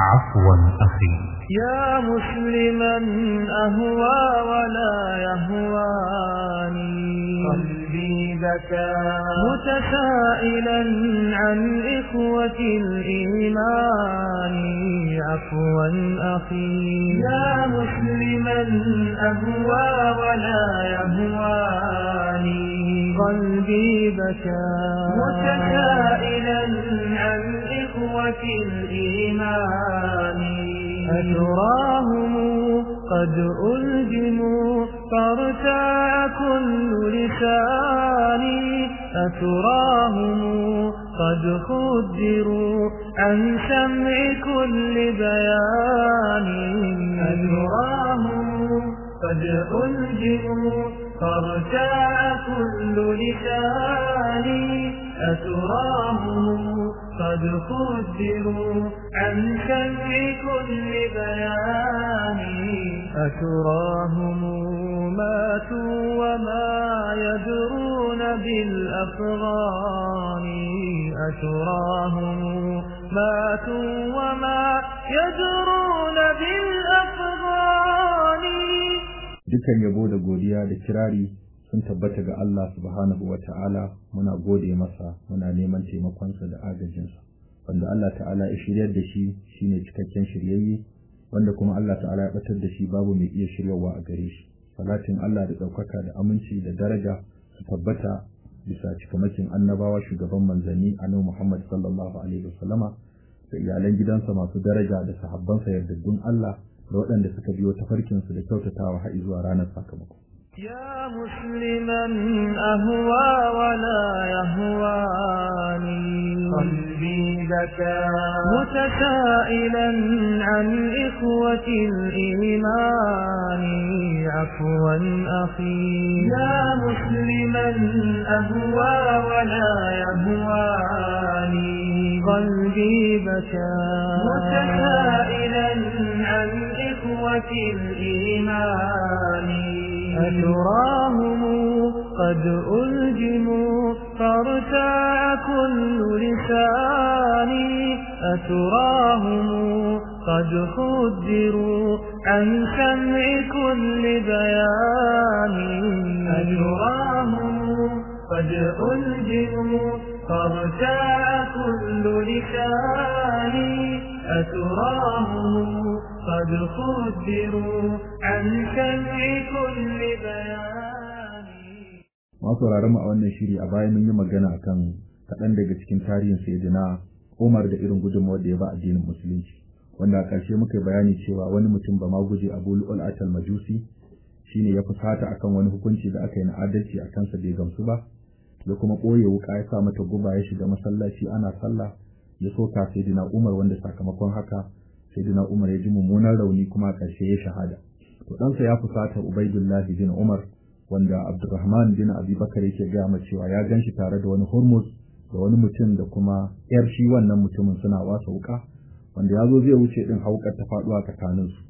عفوا أخي. يا مسلما أهوى ولا يهواني. قلبي بكى. متسائلا عن إخوة الإيمان. عفوا أخي. يا مسلما أهوى ولا يهواني. قلبي بكى. متسائلا عن إخوة الإيمان. أتراهم قد ألجموا فارتاع كل لساني أتراهم قد خدروا عن سمع كل بيان. أتراهم قد ألجموا فارتاع كل لساني أتراهم قد خذروا عن شك كل بيان أتراهم ماتوا وما يدرون بالأفغان أتراهم ماتوا وما يدرون بالأفغان دكان يبو دا قوليا دكراري sun tabbata ga Allah subhanahu wa ta'ala muna gode masa muna neman taimakon sa da agajin sa wanda Allah ta'ala ya shiryar da shi shine cikakken shiryayye wanda kuma Allah ta'ala ya batar da shi babu mai iya shiryawa a gare shi. Salatin Allah da ɗaukaka da aminci da daraja su tabbata bisa cikamakin annabawa shugaban manzanni annabi Muhammad sallallahu alaihi wasallama da iyalan gidansa masu daraja da sahabbansa yardaddun Allah da waɗanda suka biyo tafarkinsu da kyautatawa har zuwa ranar sakamako. يا مسلما أهوى ولا يهواني. قلبي بكى متسائلا عن إخوة الإيمان. عفوا أخي. يا مسلما أهوى ولا يهواني. قلبي بكى متسائلا عن إخوة الإيمان. أتراهم قد ألجموا فارتاع كل لساني أتراهم قد خدروا عن سمع كل بيان أتراهم قد ألجموا فارتاع كل لساني أتراهم قد خدروا عن سمع كل بيان masu mu a wannan shiri a baya mun yi magana akan kaɗan daga cikin tarihin sayyidina Umar da irin gudunmawar da ya ba addinin musulunci wanda a ƙarshe muka yi bayani cewa wani mutum ba ma guje Abu Lu'al Atal Majusi shine ya fusata akan wani hukunci da aka yi na adalci a kansa bai gamsu ba ya kuma ɓoye wuƙa ya sa mata guba ya shiga masallaci ana sallah ya soka sayyidina Umar wanda sakamakon haka sayyidina Umar ya ji mummunan rauni kuma ƙarshe ya shahada. To ɗansa ya fusata Ubaidullah bin Umar wanda Abdurrahman bin Abi Bakar yake ma cewa ya gan shi tare da wani Hormuz da wani mutum da kuma yar shi wannan mutumin suna wasa wuka wanda ya zo zai wuce din haukar ta faɗuwa tsakanin su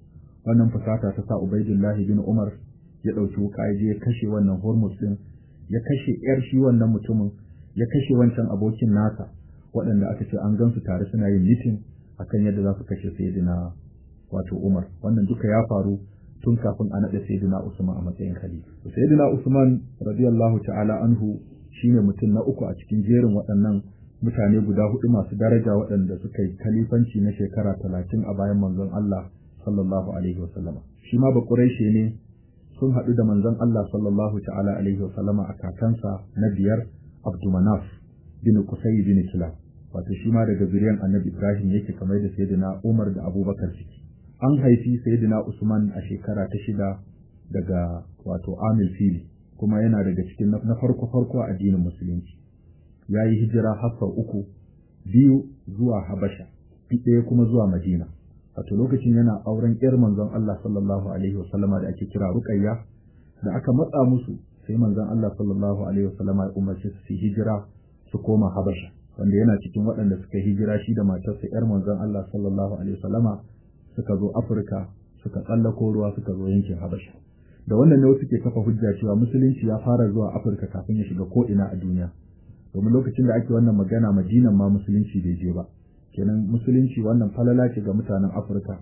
wannan fusata ta sa Ubaidullah bin Umar ya ɗauki wuka ya je ya kashe wannan Hormuz din ya kashe yar shi wannan mutumin ya kashe wancan abokin nasa waɗanda aka ce an gansu tare suna yin mitin akan yadda za su kashe sayyidina wato Umar. Wannan duka ya faru tun kafin a naɗa sayyidina Usman a matsayin khalifa. Sayyidina Usman radiyallahu ta'ala anhu shine mutum na uku a cikin jerin waɗannan mutane guda huɗu masu daraja waɗanda suka yi khalifanci na shekara talatin a bayan manzon Allah sallallahu alaihi wasallam. Shi ma ba Quraishi ne sun haɗu da manzon Allah sallallahu ta'ala alaihi wasallam a kakansa na biyar Abdumanaf bin Qusay bin Kilab wato shi ma daga zuriyar Annabi Ibrahim yake kamar da sayyidina Umar da Abubakar ciki an haifi sayyidina Usman a shekara ta shida daga wato Amil Fili kuma yana daga cikin na farko farko a addinin musulunci. Ya yi hijira har sau uku biyu zuwa Habasha ɗaya kuma zuwa Madina. Wato lokacin yana auren ƴar manzon Allah sallallahu alaihi wasallama da ake kira Ruqayya da aka matsa musu sai manzon Allah sallallahu alaihi wasallama ya umarce su su hijira su koma Habasha. Wanda yana cikin waɗanda suka hijira shi da matarsa ƴar manzon Allah sallallahu alaihi wasallama suka zo Afirka suka tsallako ruwa suka zo yankin Habasha. Da wannan ne wasu ke kafa hujja cewa musulunci ya fara zuwa Afirka kafin ya shiga ko ina a duniya. Domin lokacin da ake wannan magana Madinan ma musulunci bai je ba. Kenan musulunci wannan falala ce ga mutanen Afirka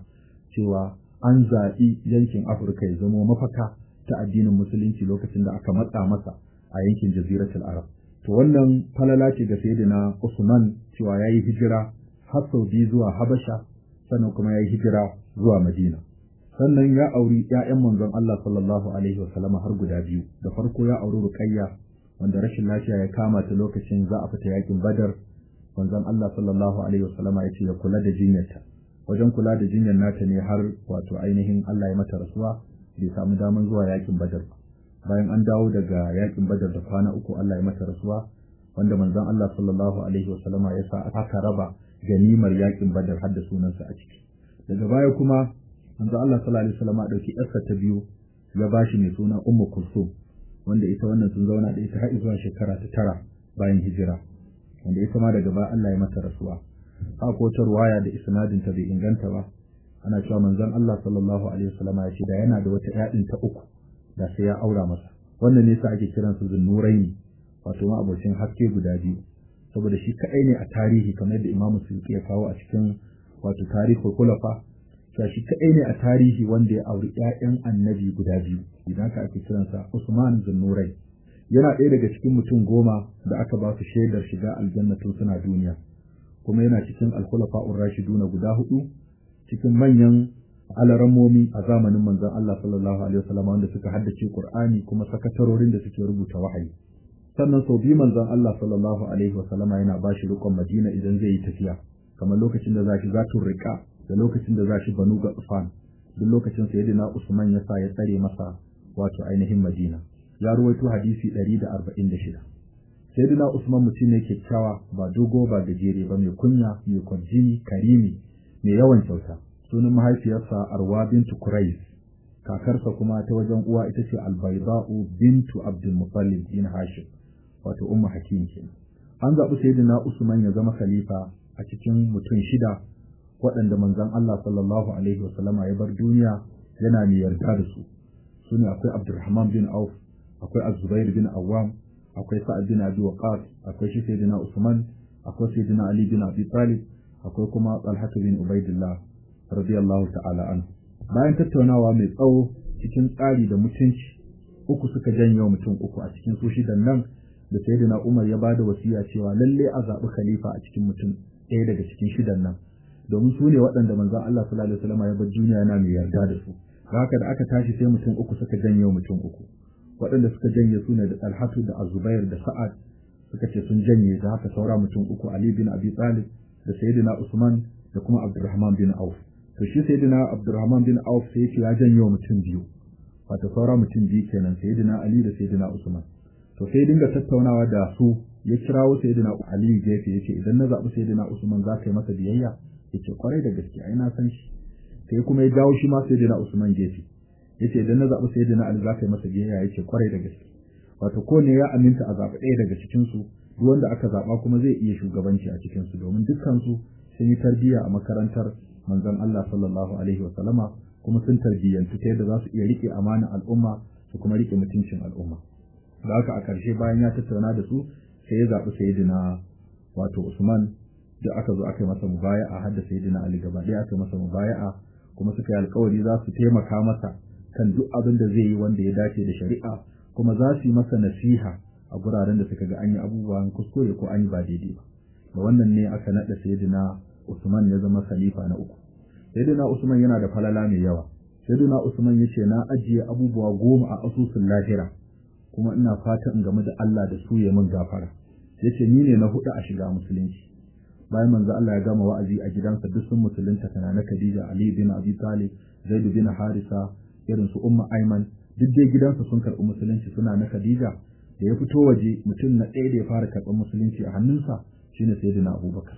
cewa an zaɓi yankin Afirka ya zama mafaka ta addinin musulunci lokacin da aka matsa masa a yankin jaziratul Arab. To wannan falala ce ga sayyidina Usman cewa yayi hijira har sau biyu zuwa Habasha sannan kuma yayi hijira zuwa Madina. Sannan ya auri ƴaƴan manzon Allah sallallahu alaihi wasallam har guda biyu. Da farko ya auri Ruqayya wanda rashin lafiya ya kama ta lokacin za a fita yaƙin Badar. Manzon Allah sallallahu alaihi wasallam ya ce ya kula da jinyarta. Wajen kula da jinyar nata ne har wato ainihin Allah ya mata rasuwa bai samu daman zuwa yaƙin Badar ba. Bayan an dawo daga yaƙin Badar da kwana uku Allah ya mata rasuwa wanda manzon Allah sallallahu alaihi wasallam ya sa aka raba ganimar yaƙin Badar har da sunansa a ciki. Daga baya kuma manzo Allah sallallahu alaihi wasallam ɗauki yarsa ta biyu ya bashi mai suna Ummu Kulsum wanda ita wannan sun zauna da ita har zuwa shekara ta tara bayan hijira wanda ita ma daga baya Allah ya mata rasuwa. Haka ko ta ruwaya da isnadin ta bai inganta ba ana cewa manzon Allah sallallahu alaihi wasallam ya ce da yana da wata ƴaƴin ta uku da sai ya aura masa. Wannan ne yasa ake kiran su zunnuraini wato ma abocin haske guda biyu. Saboda shi kadai ne a tarihi kamar yadda Imam Suyuti ya kawo a cikin wato tarihul khulafa cewa shi kaɗai ne a tarihi wanda ya auri ‘ya'yan annabi guda biyu. Idan ka ake kiransa Usman Zunnurai yana ɗaya daga cikin mutum goma da aka ba su shaidar shiga aljanna tun suna duniya. Kuma yana cikin alkhulafa'ur rashiduna guda huɗu cikin manyan alarammomi a zamanin manzon Allah sallallahu alaihi wasallam wanda suka haddace Qur'ani kuma sakatarorin da suke rubuta wahayi. Sannan sau biyu manzon Allah sallallahu alaihi wasallama yana ba shi rikon Madina idan zai yi tafiya. Kamar lokacin da za shi zatun riƙa da lokacin da za shi banu ga Ufan duk lokacin sayyidina Usman ya sa ya tsare masa wato ainihin Madina. Ya ruwaito hadisi 146 sayyidina Usman mutum ne kyakkyawa ba dogo ba gajere ba mai kunya mai kwarjini karimi mai yawan kyauta. Sunan mahaifiyarsa Arwa bintu Quraish. Kakarsa kuma ta wajen uwa ita ce Albayda'u bintu Abdul bin Hashim wato ummu Hakim kenan. An zaɓi sayyidina Usman ya zama khalifa a cikin mutum shida waɗanda manzon Allah sallallahu alaihi wasallama ya bar duniya yana mai yarda da su. Su ne akwai Abdurrahman bin Auf akwai Az-Zubair bin Awwam akwai Sa'ad bin Abi Waqqas akwai shi Sayyidina Usman akwai Sayyidina Ali bin Abi Talib akwai kuma Talha bin Ubaidillah. Radiyallahu ta'ala anhu. Bayan tattaunawa mai tsawo cikin tsari da mutunci uku suka janyo mutum uku a cikin su shidan nan da Sayyidina Umar ya ba da wasiya cewa lalle a zaɓi khalifa a cikin mutum ɗaya daga cikin shidan nan. Domin su ne waɗanda manzon Allah sallallahu alaihi wasallam ya bar duniya yana mai yarda da su. Haka da aka tashi sai mutum uku suka janye mutum uku. Waɗanda suka janye su ne da Talhatu da Azubair da Sa'ad suka ce sun janye da haka saura mutum uku Ali bin Abi Talib da Sayyidina Usman da kuma Abdurrahman bin Auf. To shi Sayyidina Abdurrahman bin Auf sai yake ya janye mutum biyu. Wato saura mutum biyu kenan Sayyidina Ali da Sayyidina Usman. To sai dinga tattaunawa da su ya kirawo Sayyidina Ali gefe ya ce idan na zaɓi Sayyidina Usman za ka yi masa biyayya? Yace ƙwarai da gaske ai na san shi. Sai kuma ya jawo shi ma Sayyidina Usman gefe. Yace idan na zaɓi Sayyidina Ali za ka yi masa biyayya? Yace ƙwarai da gaske. Wato ko ne ya aminta a zaɓi ɗaya daga cikin su duk wanda aka zaɓa kuma zai iya shugabanci a cikin su domin dukkan su sun yi tarbiyya a makarantar manzon Allah sallallahu alaihi wa sallama kuma sun tarbiyyantu ta yadda za su iya riƙe amanar al'umma su kuma riƙe mutuncin al'umma. Da haka a ƙarshe bayan ya tattauna da su sai ya zaɓi Sayyidina wato Usman da aka zo aka yi masa mubaya'a har da Sayyidina Ali gaba ɗaya aka yi masa mubaya'a kuma suka yi alƙawari za su taimaka masa kan duk abin da zai yi wanda ya dace da shari'a kuma za su yi masa nasiha a guraren da suka ga an yi abubuwan kuskure ko an yi ba daidai ba. Da wannan ne aka naɗa sayyidina Usman ya zama khalifa na uku. Sayyidina Usman yana da falala mai yawa. Sayyidina Usman ya ce na ajiye abubuwa goma a asusun lahira kuma ina fata in game da Allah da su ya min gafara. Yace ni ne na huɗu a shiga musulunci. Bayan manzo Allah ya gama wa'azi a gidansa duk sun musulunta kana na Khadija Ali bin Abi Talib Zaid bin Harisa irin su Umma Aiman duk dai gidansa sun karɓi musulunci suna na Khadija. Da ya fito waje mutum na ɗaya da ya fara karɓar musulunci a hannunsa shine Sayyidina Abubakar.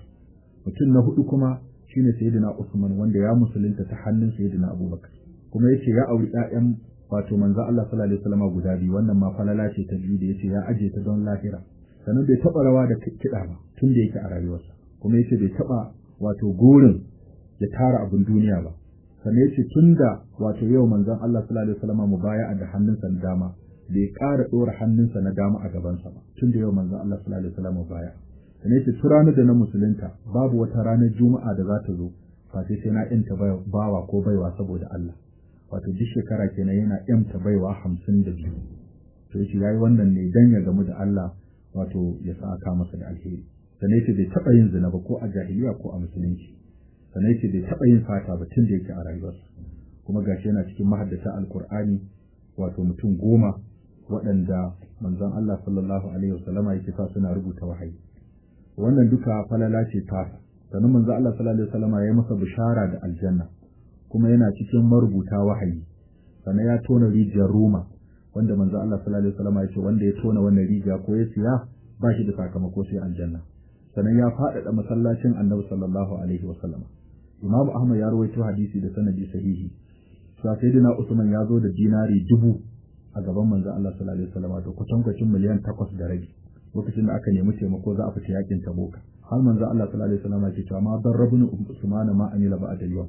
Mutum na huɗu kuma shine Sayyidina Usman wanda ya musulunta ta hannun Sayyidina Abubakar. Kuma ya ce ya auri ƴaƴan wato manzo Allah sallallahu alaihi wasallam guda biyu wannan ma falala ce ta biyu da ya ce ya aje ta don lahira. Sannan bai taɓa rawa da kiɗa ba tun da yake a rayuwarsa. Kuma ya ce bai taɓa wato gurin ya tara abin duniya ba. Sannan ya ce tunda wato yau manzon Allah sallallahu alaihi wasallam mubaya'a da hannunsa na dama bai ƙara ɗora hannunsa na dama a gabansa ba tunda yau manzon Allah sallallahu alaihi wasallam mubaya'a ya ce tu ranar da na musulunta babu wata ranar juma'a da za ta zo face sai na yanta bawa ko baiwa saboda Allah. Wato duk shekara kenan yana yanta baiwa hamsin da biyu. To ya ce yayi wannan ne dan ya gamu da Allah wato ya saka masa da alheri. Sannan ya ce bai taba yin zina ba ko a jahiliya ko a musulunci. Sannan ya ce bai taba yin fata ba tun da yake a rayuwarsa. Kuma gashi yana cikin mahaddata alqur'ani wato mutum goma waɗanda manzon Allah sallallahu alaihi wasallama yake sa suna rubuta wahayi. Wannan duka falala ce ta sannan manzon Allah sallallahu alaihi wasallama ya masa bishara da aljanna kuma yana cikin marubuta wahayi. Sannan ya tona rijiyar Roma wanda manzo Allah sallallahu alaihi wasallama ya ce wanda ya tona wannan rijiya ko ya siya ba shi da sakamako sai aljanna. Sannan ya faɗaɗa masallacin Annabi sallallahu alaihi wasallama Imam Ahmad ya rawaito hadisi da sanadi sahihi. Cewa sayyidina Usman ya zo da dinari dubu a gaban manzo Allah sallallahu alaihi wasallama da kwatankwacin miliyan takwas da rabi. Lokacin da aka nemi taimako za a fita yaƙin Taboka har manzo Allah sallallahu alaihi wasallama ya ce cewa ma darrabun Usman ma amila ba'da yau.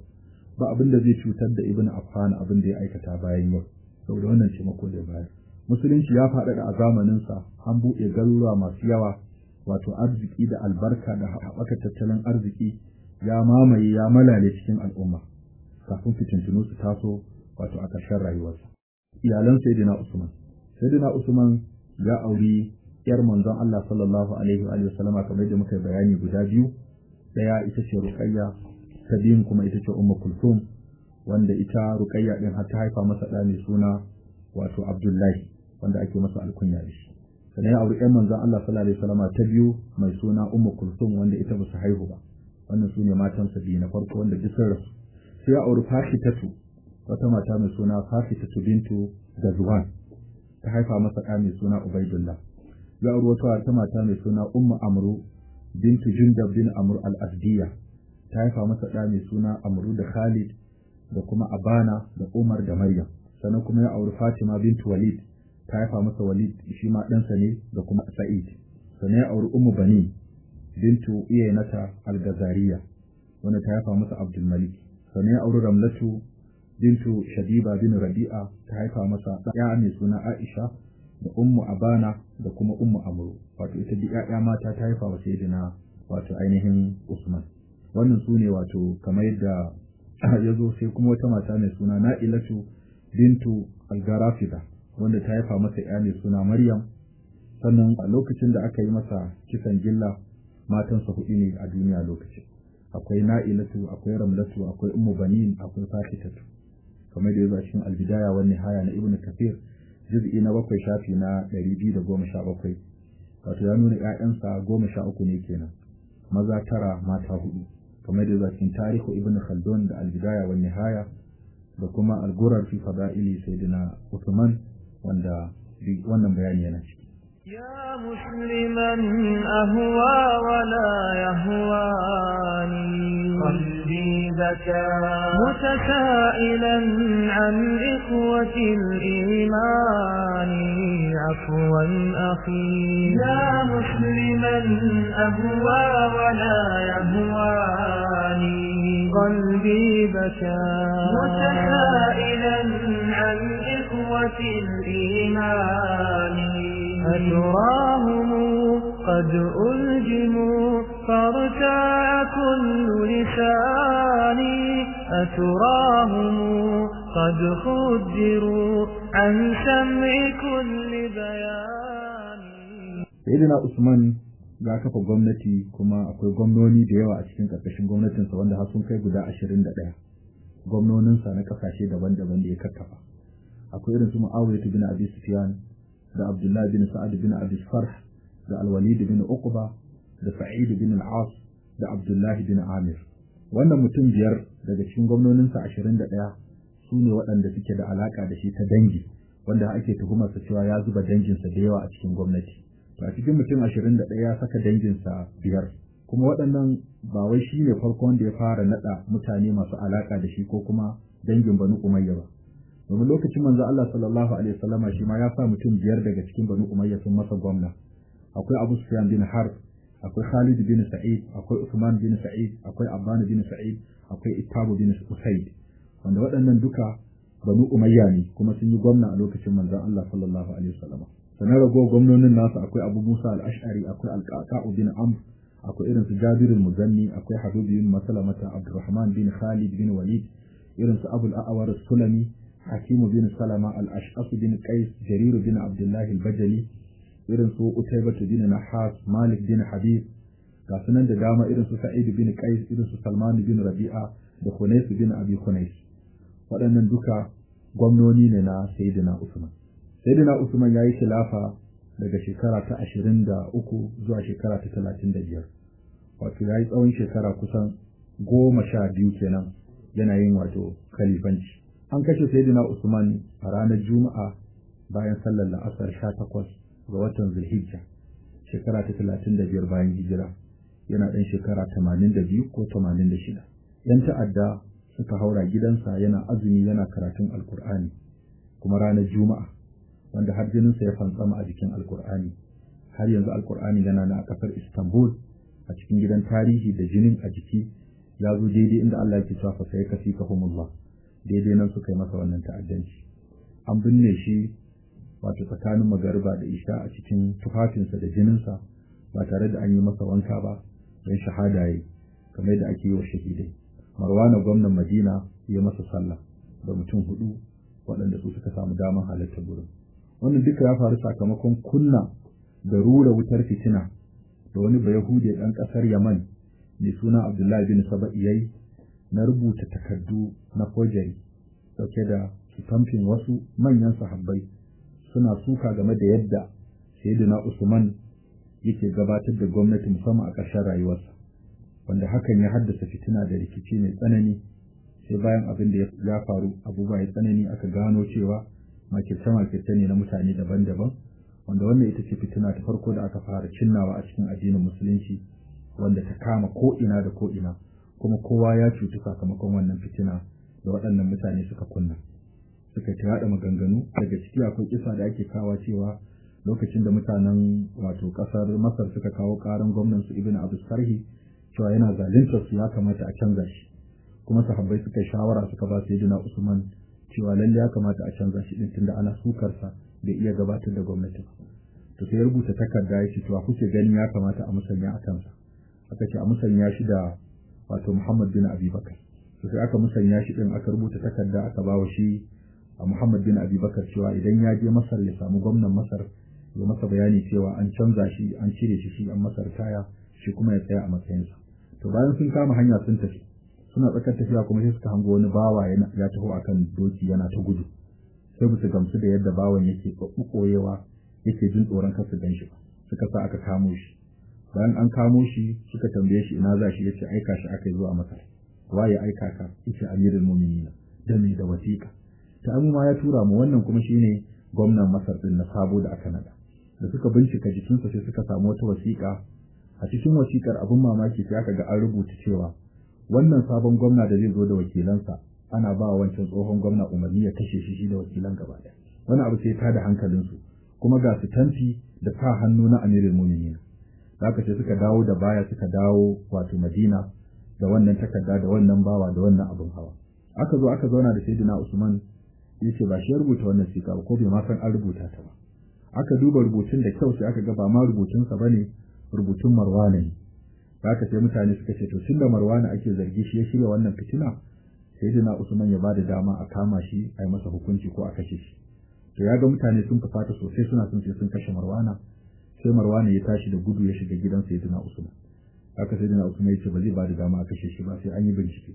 Ba abin da zai cutar da Ibn Affan abin da ya aikata bayan yau. Saboda wannan taimako da bayar. Musulunci ya faɗaɗa a zamaninsa an buɗe garuruwa masu yawa wato arziki da albarka da haɓaka tattalin arziki ya mamaye ya malale cikin al'umma. Kafin fitintunu su taso wato a ƙarshen rayuwarsa. Iyalan sayyidina usman. Sayyidina usman ya auri yar manzon Allah sallallahu alaihi wa sallama kamar da muka bayani guda biyu. Daya ita ce ruqayya ta biyun kuma ita ce ummu kulthum wanda ita ruqayya din har ta haifa masa da mai suna wato abdullahi wanda ake masa alkunya da shi. Sannan ya auri ƴan manzon Allah sallallahu alaihi wasallam ta biyu mai suna ummu kulthum wanda ita ba su haihu ba. Wannan su ne matan sa biyu na farko wanda duk sun rasu. Sai ya auri fashitatu wata mata mai suna fashitatu bintu gazwan. Ta haifa masa ɗa mai suna ubaidullah. Ya auri wata mata mai suna ummu amru bintu jundab bin amr al-asdiya. Ta haifa masa ɗa mai suna amru da khalid da kuma abana da umar da maryam. Sannan kuma ya auri fatima bintu walid. Ta haifa masa walid shi ma ɗansa ne da kuma sa'id. Sannan ya auri ummu bani bintu iyayenata al-gazariya wanda ta haifa masa abdul malik. Sannan ya auri ramlatu bintu shadiba bin rabi'a. Ta haifa masa ya mai suna aisha da ummu abana da kuma ummu amru. Wato ita duk ƴaƴa mata ta haifa wa sayyidina wato ainihin usman. Wannan su ne wato kamar yadda ya zo sai kuma wata mata mai suna na'ilatu bintu algarafida wanda ta haifa masa ya mai suna maryam. Sannan a lokacin da aka yi masa kisan gilla matansa huɗu ne a duniya lokacin. Akwai na'ilatu akwai ramlatu akwai ummu banin akwai fatitatu kamar da ya zo a cikin albidaya wa nihaya na ibnu kafir juz'i na bakwai shafi na ɗari biyu da goma sha bakwai wato ya nuna ‘ya'yansa goma sha uku ne kenan maza tara mata hudu kamar da cikin tarihu ibn khaldun da albidaya wa nihaya da kuma algurar fi fada'ili sayyidina Uthman wanda wannan bayani yana ciki يا مسلما أهوى ولا يهواني قلبي بكى متسائلا عن إخوة الإيمان. عفوا أخي. يا مسلما أهوى ولا يهواني. قلبي بكى متسائلا عن إخوة الإيمان. أتراهم قد ألجموا. فارتاع كل لساني أتراهم قد خدروا عن سمع كل بياني سيدنا عثمان ذاك في قمتي كما أقول قمتي ديوة أشتين كتشن قمتي سوان ده حصن كي قدع أشرين دقيا قمتي ننسى نكا خاشي دبان دبان دي كتفا أقول إرن سمع أوية بن أبي سفيان ذا عبد الله بن سعد بن أبي فرح ذا الوليد بن أقبة da Sa'id bin Al-As da Abdullah bin Amir. Wannan mutum biyar daga cikin gwamnoninsa 21 su ne waɗanda suke da alaka da shi ta dangi wanda ake tuhumarsa cewa ya zuba danginsa da yawa a cikin gwamnati. To a cikin mutum 21 ya saka danginsa biyar. Kuma waɗannan ba wai shi ne farko wanda ya fara naɗa mutane masu alaka da shi ko kuma dangin Banu Umayya ba. Domin lokacin manzo Allah sallallahu alaihi wasallama shi ma ya sa mutum biyar daga cikin Banu Umayya sun masa gwamna. Akwai Abu Sufyan bin Harb akwai Khalid bin Sa'id akwai Uthman bin Sa'id akwai Abban bin Sa'id akwai Ittabu bin Usayd. Wanda waɗannan duka Banu Umayya ne kuma sun yi gwamna a lokacin manzo Allah sallallahu alaihi wasallama sanar rago gwamnonin nasu akwai Abu Musa al-Ash'ari akwai Al-Qa'qa bin Amr akwai irin su Jabirul Muzanni akwai Habib bin Masalamata Abdurrahman bin Khalid bin Walid irin su Abul A'war Sulami Hakimu bin Salama Al-Ash'af bin Qais Jarir bin Abdullah Al-Bajali irin su Utaybah bin Nahas Malik bin Habib ga sunan da dama irin su Sa'id bin Qais irin su Salman bin Rabi'a da Hunais bin Abi Hunais. Waɗannan duka gwamnoni ne na Sayyidina Usman. Sayyidina Usman yayi khilafa daga shekara ta ashirin da uku zuwa shekara ta talatin da biyar. Wato ya yi tsawon shekara kusan goma sha biyu kenan yana yin wato khalifanci. An kashe sayyidina usman a ranar juma'a bayan sallar la'asar sha takwas ga watan zulhijja shekara ta talatin da biyar bayan hijira. Yana ɗan shekara tamanin da biyu ko tamanin da shida. Yan ta'adda suka haura gidansa yana azumi yana karatun alkur'ani kuma ranar juma'a wanda har jininsa ya fantsama a jikin alkur'ani har yanzu alkur'ani yana na a ƙasar istanbul a cikin gidan tarihi da jinin a jiki. Ya zo daidai inda Allah yake cewa fa sai kahumullah daidai nan suka yi masa wannan ta'addanci. An binne shi wato tsakanin magariba da isha a cikin tufafinsa da jininsa ba tare da an yi masa wanka ba don shahada yayi kamar da ake yi wa shahidai. Marwana gwamnan madina ya masa sallah da mutum huɗu waɗanda su suka samu damar halartar gurin wannan duka ya faru sakamakon kunna da rura wutar fitina da wani bayahude ɗan ƙasar yaman mai suna abdullahi bin saba'i na rubuta takardu na forgery ɗauke da tamfin wasu manyan sahabbai. Suna suka game da yadda sayyidina usman yake gabatar da gwamnati musamman a ƙarshen rayuwarsa wanda hakan ya haddasa fitina da rikici mai tsanani. Sai bayan abin da ya faru abubuwa ya tsanani aka gano cewa makirce-makirce ne na mutane daban-daban wanda wannan ita ce fitina ta farko da aka fara cinnawa a cikin addinin musulunci wanda ta kama ko ina da ko ina kuma kowa ya cutu sakamakon wannan fitina da waɗannan mutane suka kunna. Suka ta yaɗa maganganu. Daga ciki akwai kisa da ake kawa cewa lokacin da mutanen wato ƙasar masar suka kawo ƙaran gwamnan su ibn abu sarhi cewa yana zaluntar su ya kamata a canza shi. Kuma sahabbai suka shawara suka ba su usman cewa lalle ya kamata a canza shi din tunda ana sukarsa bai iya gabatar da gwamnati to sai ya rubuta takarda ya ce to kuke ganin ya kamata a musanya a kansa? Aka ce a musanya shi da wato Muhammad bin Abi Bakar. Sai aka musanya shi din aka rubuta takarda aka bawa shi a Muhammad bin Abi Bakar cewa idan ya je Masar ya samu gwamnan Masar ya masa bayani cewa an canza shi an cire shi shi an Masar kaya shi kuma ya tsaya a matsayinsa. To bayan sun kama hanya sun tafi suna tsakar tafiya kuma sai suka hango wani bawa ya taho akan doki yana ta gudu. Sai su gamsu da yadda bawan yake koyewa yake jin tsoron kasa gan shi suka sa aka kamo shi. Bayan an kamo shi suka tambaye shi ina za shi ya ce aika shi aka yi zuwa masar. Waye aika ka? Yace amirul mu'minin da me? Da wasiƙa. Ta amma ya tura mu wannan kuma shine gwamnan masar din na sabo da aka nada. Da suka bincika jikinsa sai suka samu wata wasiƙa. A cikin wasiƙar abin mamaki sai aka ga an rubuta cewa wannan sabon gwamna da zai zo da wakilansa ana ba wancan tsohon gwamna umarni ya kashe shi shi da wakilan gaba ɗaya. Wani abu sai ta da hankalinsu. Kuma ga su tanti da sa hannu na amirul mu'minin. Haka sai suka dawo da baya suka dawo wato madina da wannan takarda da wannan bawa da wannan abin hawa. Aka zo aka zauna da sayyidina usman ya ce ba shi ya rubuta wannan sika ko bai ma san an rubuta ta ba. Aka duba rubutun da kyau sai aka ga ba ma rubutunsa ba ne rubutun marwana ne. Haka sai mutane suka ce to tunda marwana ake zargi shi ya shirya wannan fitina sayyidina usman ya ba da dama a kama shi a yi masa hukunci ko a kashe shi. To ya ga mutane sun fusata sosai suna son sai sun kashe marwana. Sai marwana ya tashi da gudu ya shiga gidan sayyidina usman. Haka sayyidina usman ya ce ba zai ba da dama a kashe shi ba sai an yi bincike.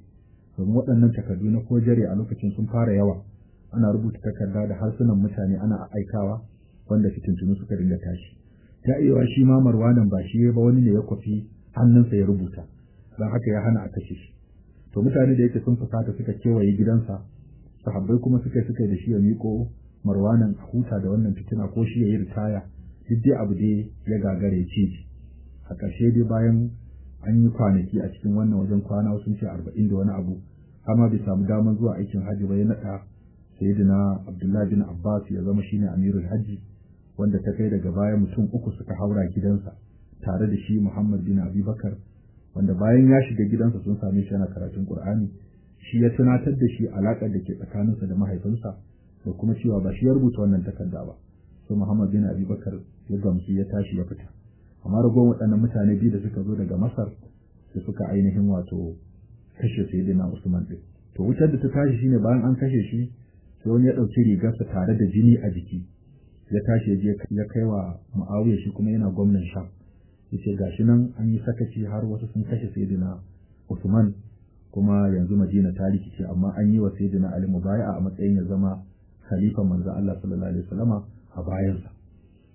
Domin waɗannan takardu na kojare a lokacin sun fara yawa. Ana rubuta takarda da harsunan mutane ana aikawa wanda fitintunu suka dinga tashi. Ta iya shi ma marwanan ba shi ba wani ne ya kwafi hannunsa ya rubuta. Don haka ya hana a kashe shi. To mutane da yake sun fusata suka kewaye gidansa sahabbai kuma suka suka da shi ya miko marwanan a huta da wannan fitina ko shi ya yi ritaya. Duk dai abu dai ya gagare ce a ƙarshe dai bayan an yi kwanaki a cikin wannan wajen kwana sun ce arba'in da wani abu amma bai samu damar zuwa aikin hajji ba ya naɗa sayyidina abdullahi bin abbas ya zama shine amirul hajji wanda ta kai daga baya mutum uku suka haura gidansa tare da shi muhammad bin abubakar wanda bayan ya shiga gidansa sun same shi yana karatun qur'ani. Shi ya tunatar da shi alaƙar da ke tsakaninsa da mahaifinsa da kuma cewa ba shi ya rubuta wannan takarda ba. Sai muhammad bin abubakar ya gamsu ya tashi ya fita. Amma ragon waɗannan mutane biyu da suka zo daga masar da suka ainihin wato kashe sayyidina usman ɗin. To wutar da ta tashi shine bayan an kashe shi sai wani ya ɗauki rigarsa tare da jini a jiki ya tashi je ya kai wa mu'awiya shi kuma yana gwamnan sham. Yace gashi nan an yi sakaci har wasu sun kashe sayyidina usman kuma yanzu madina ta rikice amma an yi wa sayyidina ali mubaya'a a matsayin ya zama khalifa manzo Allah sallallahu alaihi wasallama a bayansa.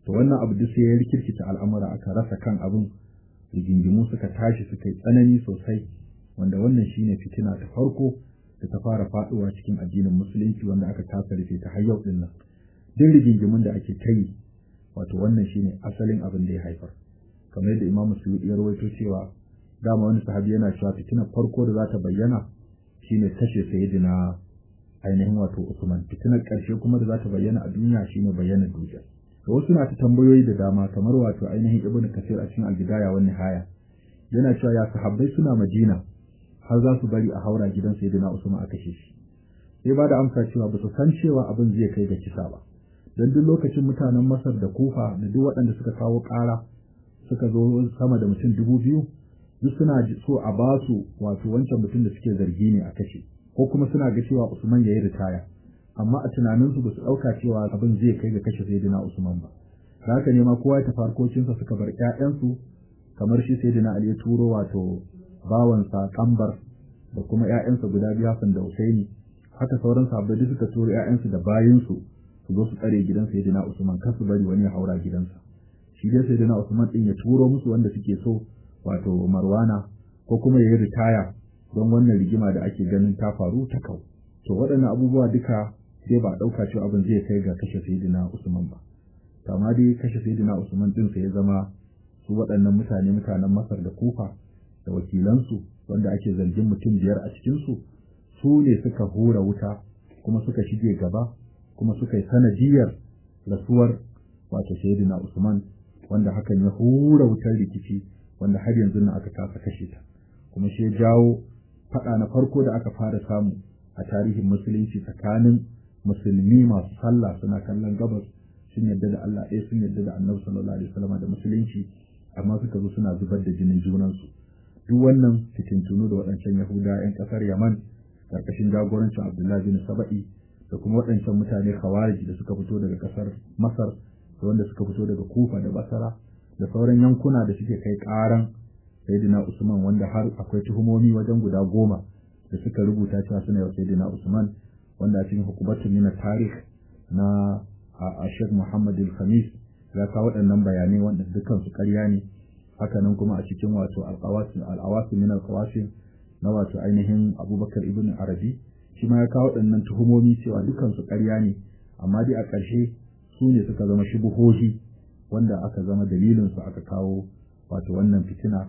To wannan abu duk sai ya rikirkita al'amura aka rasa kan abin rigingimu suka tashi suka yi tsanani sosai wanda wannan shine fitina ta farko da ta fara faɗuwa cikin addinin musulunci wanda aka tasa rufe ta har yau ɗin nan. Duk rigingimun da ake kai wato wannan shine asalin abin da ya haifar. Kamar yadda Imam Suyuti ya rawaito cewa dama wani sahabi yana cewa fitinar farko da za ta bayyana shine kashe sayyidina ainihin wato Usman. Fitinar ƙarshe kuma da za ta bayyana a duniya shine bayyana dujal to wasu na ta tambayoyi da dama kamar wato ainihin Ibn Kathir a cikin Al-Bidaya wa Nihaya. Yana cewa ya sahabbai suna Madina har za su bari a haura gidan sayyidina Usman a kashe shi. Sai ba da amsa cewa ba su san cewa abin zai kai ga kisa ba. Dan duk lokacin mutanen Masar da Kufa da duk waɗanda suka kawo ƙara suka zo sama da mutum dubu biyu duk suna so a ba su wato wancan mutum da suke zargi ne a kashe ko kuma suna ga cewa Usman ya yi ritaya. Amma a tunaninsu ba su ɗauka cewa abin zai kai ga kashe Sayyidina Usman ba. Da haka ne ma kowa ya tafarkocinsa suka bar ƴaƴansu kamar shi Sayyidina Ali ya turo wato bawansa Kambar da kuma ƴaƴansa guda biyu Hassan da Husaini haka sauran sahabbai duk suka turo ƴaƴansu da bayinsu su zo su tsare gidan Sayyidina Usman kar su bari wani ya haura gidansa. Shi dai Sayyidina Usman din ya turo musu wanda suke so wato Marwana ko kuma ya yi ritaya don wannan rigima da ake ganin ta faru ta kau. To waɗannan abubuwa duka sai ba ɗauka cewa abin zai kai ga kashe Sayyidina Usman ba. Kama dai kashe Sayyidina Usman din sai ya zama su waɗannan mutane mutanen Masar da Kufa da wakilansu wanda ake zargin mutum biyar a cikinsu su ne suka hura wuta kuma suka shige gaba kuma suka yi sanadiyar rasuwar wato Sayyidina Usman wanda hakan ya hura wutar rikici wanda har yanzu nan aka kasa kashe ta. Kuma shi ya jawo faɗa na farko da aka fara samu a tarihin musulunci tsakanin musulmi masu sallah suna kallon gabas sun yarda da Allah ɗaya sun yarda da Annabi sallallahu alaihi wasallam da musulunci amma suka zo suna zubar da jinin junansu. Duk wannan fitintunu da waɗancan Yahuda 'yan ƙasar Yaman ƙarƙashin jagorancin Abdullahi bin Saba'i da kuma waɗancan mutane Khawarij da suka fito daga ƙasar Masar da wanda suka fito daga Kufa da Basra da sauran yankuna da suke kai ƙaran Sayyidina Usman wanda har akwai tuhumomi wajen guda goma da suka rubuta cewa suna yau Sayyidina Usman wanda a cikin hukumatun min tarikh na a Sheikh Muhammad al-Khamis ya kawo waɗannan bayanai wanda dukkan su ƙarya ne. Haka nan kuma a cikin wato al-qawasim al-awasim min al-qawasim na wato ainihin Abubakar ibn Arabi shi ma ya kawo waɗannan tuhumomi cewa dukkan su ƙarya ne amma dai a ƙarshe su ne suka zama shubuhohi wanda aka zama dalilin su aka kawo wato wannan fitina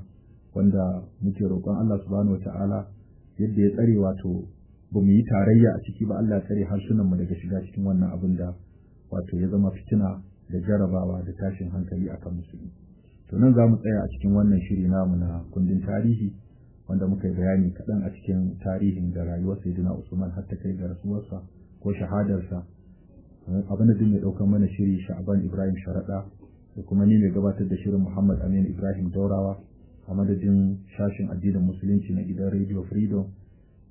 wanda muke roƙon Allah subhanahu wataala yadda ya tsare wato ba mu yi tarayya a ciki ba Allah ya tsare harsunan mu daga shiga cikin wannan abin da wato ya zama fitina da jarabawa da tashin hankali akan musulmi. To nan za mu tsaya a cikin wannan shiri namu na kundin tarihi wanda muka yi bayani kaɗan a cikin tarihin da rayuwar Sayyidina Usman har ta kai ga rasuwarsa ko shahadarsa. Abin da ya ɗaukar mana shiri Sha'ban Ibrahim Sharaɗa da kuma ni mai gabatar da shirin Muhammad Amin Ibrahim Daurawa a madadin shashin addinin musulunci na gidan Radio Freedom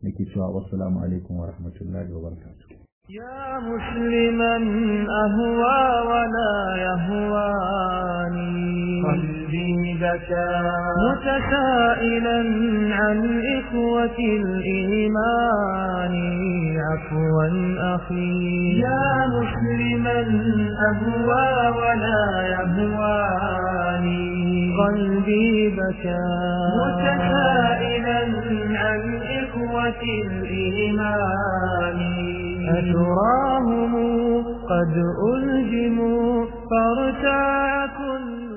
nake cewa wassalamu alaikum wa rahmatullahi wa barakatuh. يا مسلما أهوى ولا يهواني. قلبي بكى. متسائلا عن إخوة الإيمان. عفوا أخي. يا مسلما أهوى ولا يهواني. قلبي بكى. متسائلا عن إخوة الإيمان. أتراهم قد ألجموا فارتاع كل